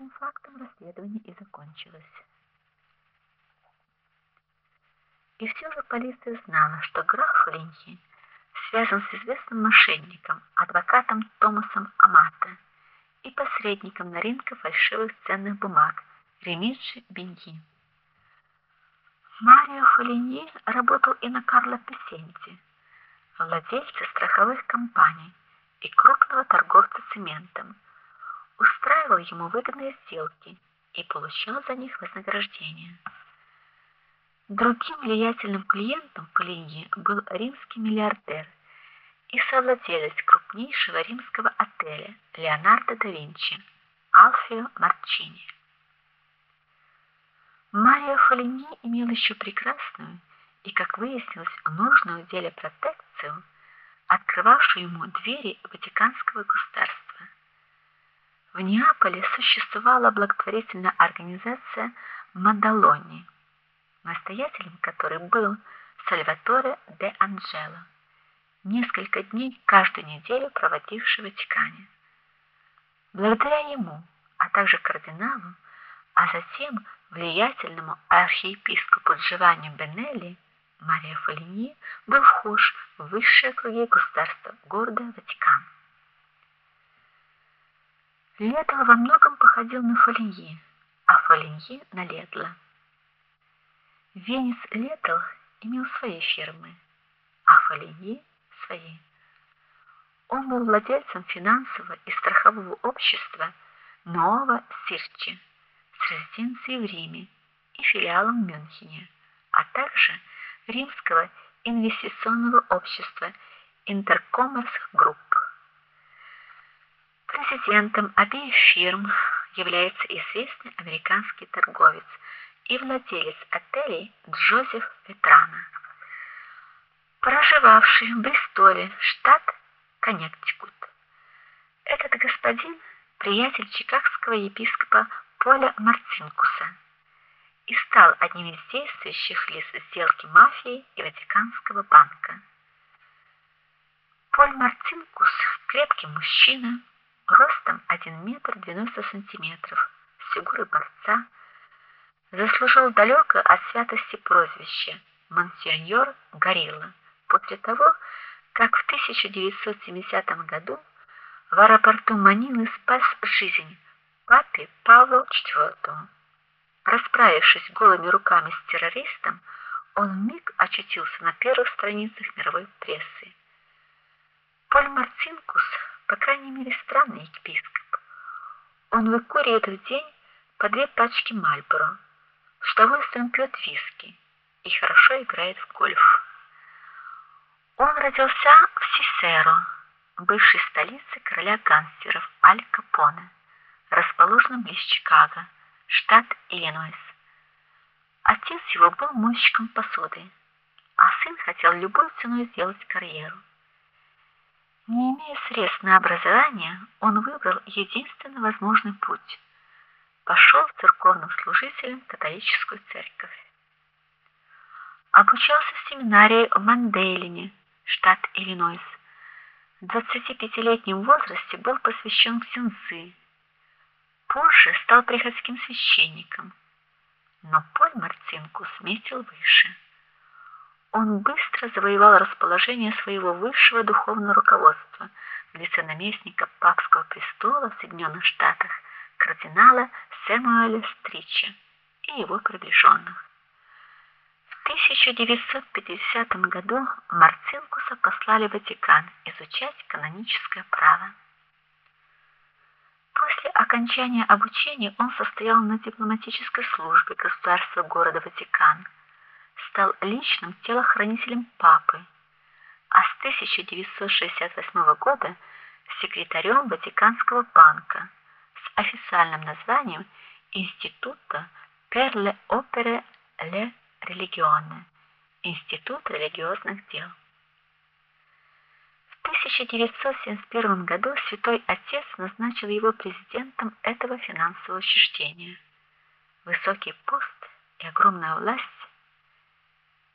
Этим фактом расследование и закончилось. И все же полиция знала, что граф Флинхи связан с известным мошенником, адвокатом Томасом Амата и посредником на рынке фальшивых ценных бумаг Ремиджи Беньи. Марио Фолини работал и на Карла Песенти, владельца страховых компаний и крупного торговца цементом. Устраивал ему выгодные сделки и получал за них вознаграждение. Другим влиятельным клиентом Фолини был римский миллиардер и совладелец крупнейшего римского отеля Леонардо да Винчи Алфио Марчини. Мария Фолини имел еще прекрасную и, как выяснилось, нужную в деле протекцию, открывавшую ему двери Ватиканского государства. В Неаполе существовала благотворительная организация Мадалони, настоятелем которой был Сальваторе де Анджело, несколько дней каждую неделю проводивший в Ватикане. Благодаря ему, а также кардиналу, а затем влиятельному архиепископу Джованни Бенелли Мария Фолини был вхож в высшие круги государства города Ватикан. Летл во многом походил на Фолиньи, а Фолиньи на Ледла. Венес Летл имел свои фирмы, а Фолиньи свои. Он был владельцем финансового и страхового общества Нового Сирчи с резиденцией в Риме и филиалом в Мюнхене, а также римского инвестиционного общества Intercommerce Group. Президентом обеих фирм является известный американский торговец и владелец отелей Джозеф Ветрана, проживавший в Бристоле, штат Коннектикут. Этот господин приятель чикагского епископа Поля Марцинкуса и стал одним из действующих лиц сделки мафии и Ватиканского банка. Поль Марцинкус крепкий мужчина, ростом 1 метр 90 сантиметров, с фигурой борца, заслужил далеко от святости прозвище Монсеньор Горилла после того, как в 1970 году в аэропорту Манилы спас жизнь папе Павлу IV. Расправившись голыми руками с террористом, он миг очутился на первых страницах мировой прессы. Поль Марцинкус, по крайней мере, странный епископ. Он выкуривает в день по две пачки Мальборо, с удовольствием пьет виски и хорошо играет в гольф. Он родился в Сисеро, бывшей столице короля гангстеров Аль Капоне расположенном близ Чикаго, штат Иллинойс. Отец его был мойщиком посуды, а сын хотел любой ценой сделать карьеру. Не имея средств на образование, он выбрал единственно возможный путь. Пошел церковным служителем в католическую церковь. Обучался в семинарии в Манделине, штат Иллинойс. В 25-летнем возрасте был посвящен ксензы, Позже стал приходским священником, но Поль Марцинкус метил выше. Он быстро завоевал расположение своего высшего духовного руководства в лице наместника папского престола в Соединенных Штатах кардинала Сэмуэля Стрича и его приближенных. В 1950 году Марцинкуса послали в Ватикан изучать каноническое право. После окончания обучения он состоял на дипломатической службе государства города Ватикан, стал личным телохранителем папы, а с 1968 года секретарем Ватиканского банка с официальным названием Института per le opere le Институт религиозных дел. 1971 году Святой Отец назначил его президентом этого финансового учреждения. Высокий пост и огромная власть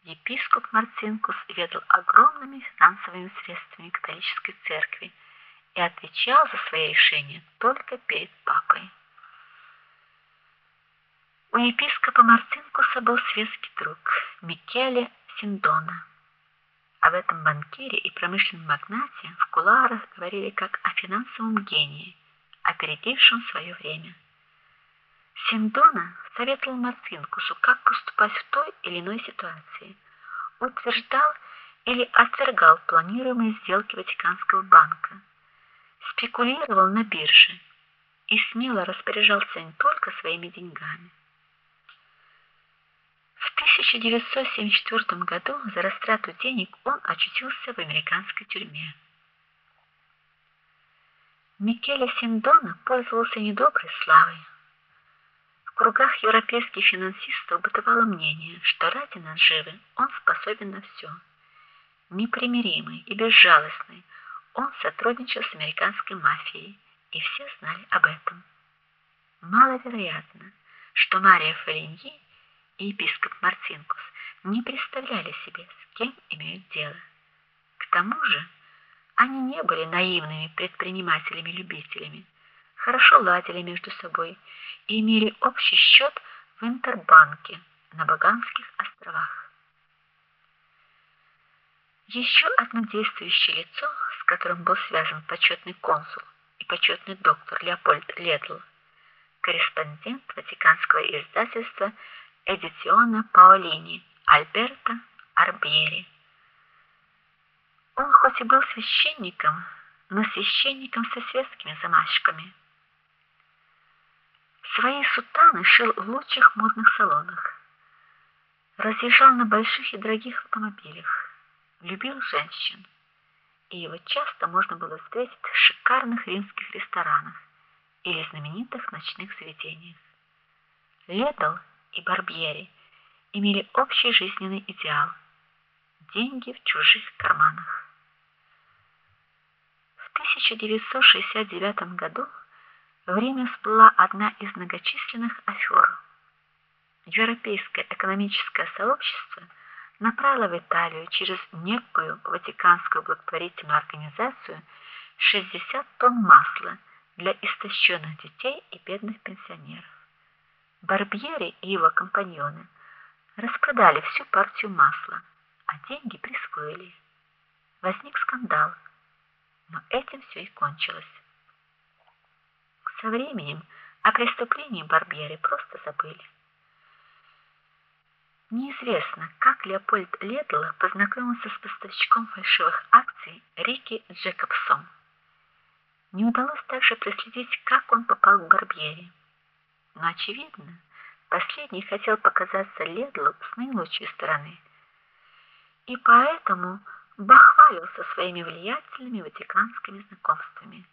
епископ Марцинкус ведал огромными финансовыми средствами католической церкви и отвечал за свои решения только перед папой. У епископа Марцинкуса был светский друг Микеле Синдона. Об этом банкире и промышленном магнате в кулуарах говорили как о финансовом гении, опередившем свое время. Синдона советовал Марцинкусу, как поступать в той или иной ситуации. Утверждал или отвергал планируемые сделки Ватиканского банка. Спекулировал на бирже и смело распоряжался не только своими деньгами. В 1974 году за растрату денег он очутился в американской тюрьме. Микеле Синдона пользовался недоброй славой. В кругах европейских финансистов бытовало мнение, что ради наживы он способен на все. Непримиримый и безжалостный, он сотрудничал с американской мафией, и все знали об этом. Маловероятно, что Мария Фолиньи и епископ Марцинкус не представляли себе, с кем имеют дело. К тому же, они не были наивными предпринимателями-любителями, хорошо ладили между собой и имели общий счет в Интербанке на Багамских островах. Еще одно действующее лицо, с которым был связан почетный консул и почетный доктор Леопольд Ледл, корреспондент Ватиканского издательства Эдициона Паолини, Альберто Арбьери. Он хоть и был священником, но священником со светскими замашками. Свои сутаны шил в лучших модных салонах. Разъезжал на больших и дорогих автомобилях. Любил женщин. И его часто можно было встретить в шикарных римских ресторанах или знаменитых ночных заведениях. Ледал и Барбьери имели общий жизненный идеал деньги в чужих карманах. В 1969 году в Риме всплыла одна из многочисленных афер. Европейское экономическое сообщество направило в Италию через некую Ватиканскую благотворительную организацию 60 тонн масла для истощенных детей и бедных пенсионеров. Барбьери и его компаньоны распродали всю партию масла, а деньги присвоили. Возник скандал, но этим все и кончилось. Со временем о преступлении Барбьери просто забыли. Неизвестно, как Леопольд Ледл познакомился с поставщиком фальшивых акций Рики Джекобсом. Не удалось также проследить, как он попал к Барбьери но очевидно, последний хотел показаться Ледлу с наилучшей стороны. И поэтому бахвалился своими влиятельными ватиканскими знакомствами.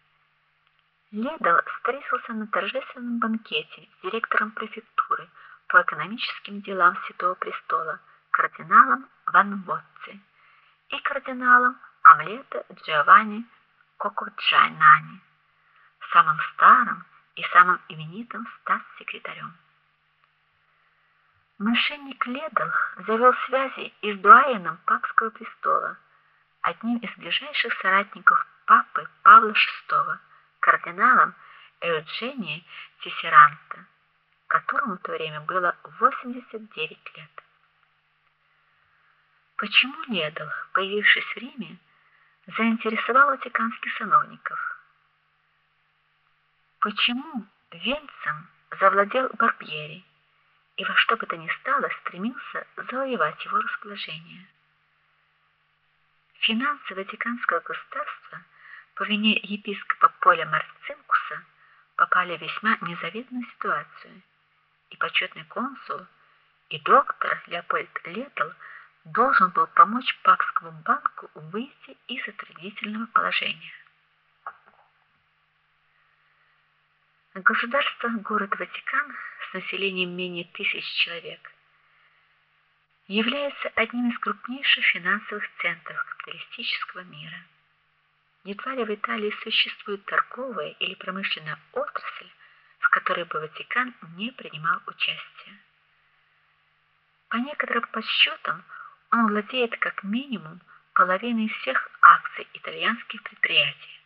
Ледл встретился на торжественном банкете с директором префектуры по экономическим делам Святого престола, кардиналом Ван Ботци и кардиналом Амлето Джованни Кокоджанани, самым старым и самым именитым статс-секретарем. Мошенник Ледл завел связи и с дуаеном папского престола, одним из ближайших соратников папы Павла VI, кардиналом Эудженией Тисеранта, которому в то время было 89 лет. Почему Ледл, появившись в Риме, заинтересовал ватиканских сановников? Почему Венцем завладел Барбьери и во что бы то ни стало стремился завоевать его расположение? Финансы Ватиканского государства по вине епископа Поля Марцинкуса попали в весьма незавидную ситуацию, и почетный консул и доктор Леопольд Летл должен был помочь Папскому банку выйти из затруднительного положения. Государство город Ватикан с населением менее тысяч человек является одним из крупнейших финансовых центров капиталистического мира. Едва ли в Италии существует торговая или промышленная отрасль, в которой бы Ватикан не принимал участие. По некоторым подсчетам, он владеет как минимум половиной всех акций итальянских предприятий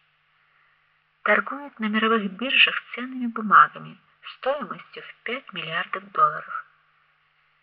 торгует на мировых биржах ценными бумагами стоимостью в 5 миллиардов долларов.